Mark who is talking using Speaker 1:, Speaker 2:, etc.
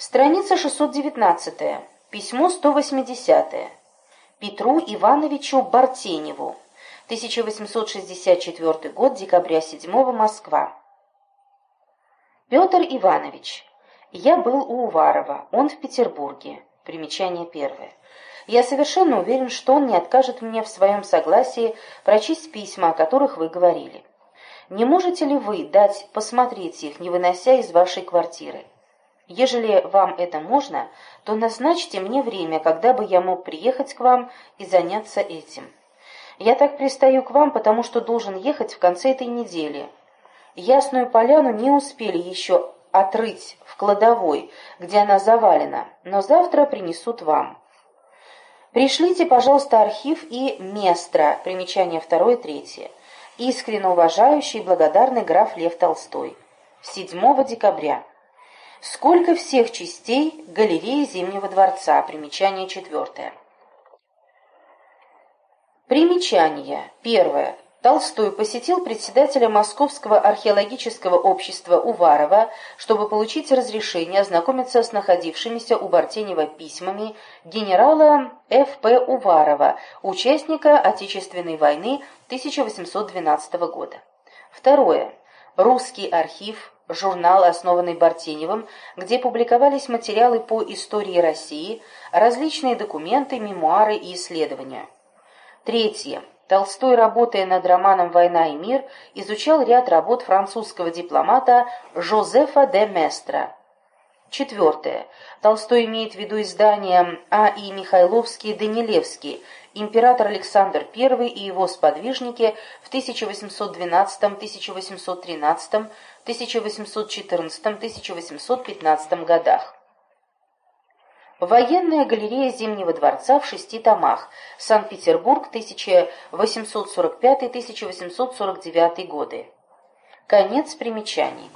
Speaker 1: Страница 619. Письмо 180. Петру Ивановичу Бартеневу. 1864 год, декабря 7 Москва. Петр Иванович. Я был у Уварова, он в Петербурге. Примечание первое. Я совершенно уверен, что он не откажет мне в своем согласии прочесть письма, о которых вы говорили. Не можете ли вы дать посмотреть их, не вынося из вашей квартиры? Ежели вам это можно, то назначьте мне время, когда бы я мог приехать к вам и заняться этим. Я так пристаю к вам, потому что должен ехать в конце этой недели. Ясную поляну не успели еще отрыть в кладовой, где она завалена, но завтра принесут вам. Пришлите, пожалуйста, архив и местро, примечание второе и третье. Искренне уважающий и благодарный граф Лев Толстой. 7 декабря. Сколько всех частей галереи Зимнего дворца? Примечание четвертое. Примечание. Первое. Толстой посетил председателя Московского археологического общества Уварова, чтобы получить разрешение ознакомиться с находившимися у Бартенева письмами генерала Ф.П. Уварова, участника Отечественной войны 1812 года. Второе. Русский архив журнал, основанный Бартеневым, где публиковались материалы по истории России, различные документы, мемуары и исследования. Третье. Толстой, работая над романом «Война и мир», изучал ряд работ французского дипломата Жозефа де Местра. Четвертое. Толстой имеет в виду издание А. И. Михайловский Данилевский «Император Александр I и его сподвижники в 1812-1813 1814-1815 годах. Военная галерея Зимнего дворца в шести томах. Санкт-Петербург, 1845-1849 годы. Конец примечаний.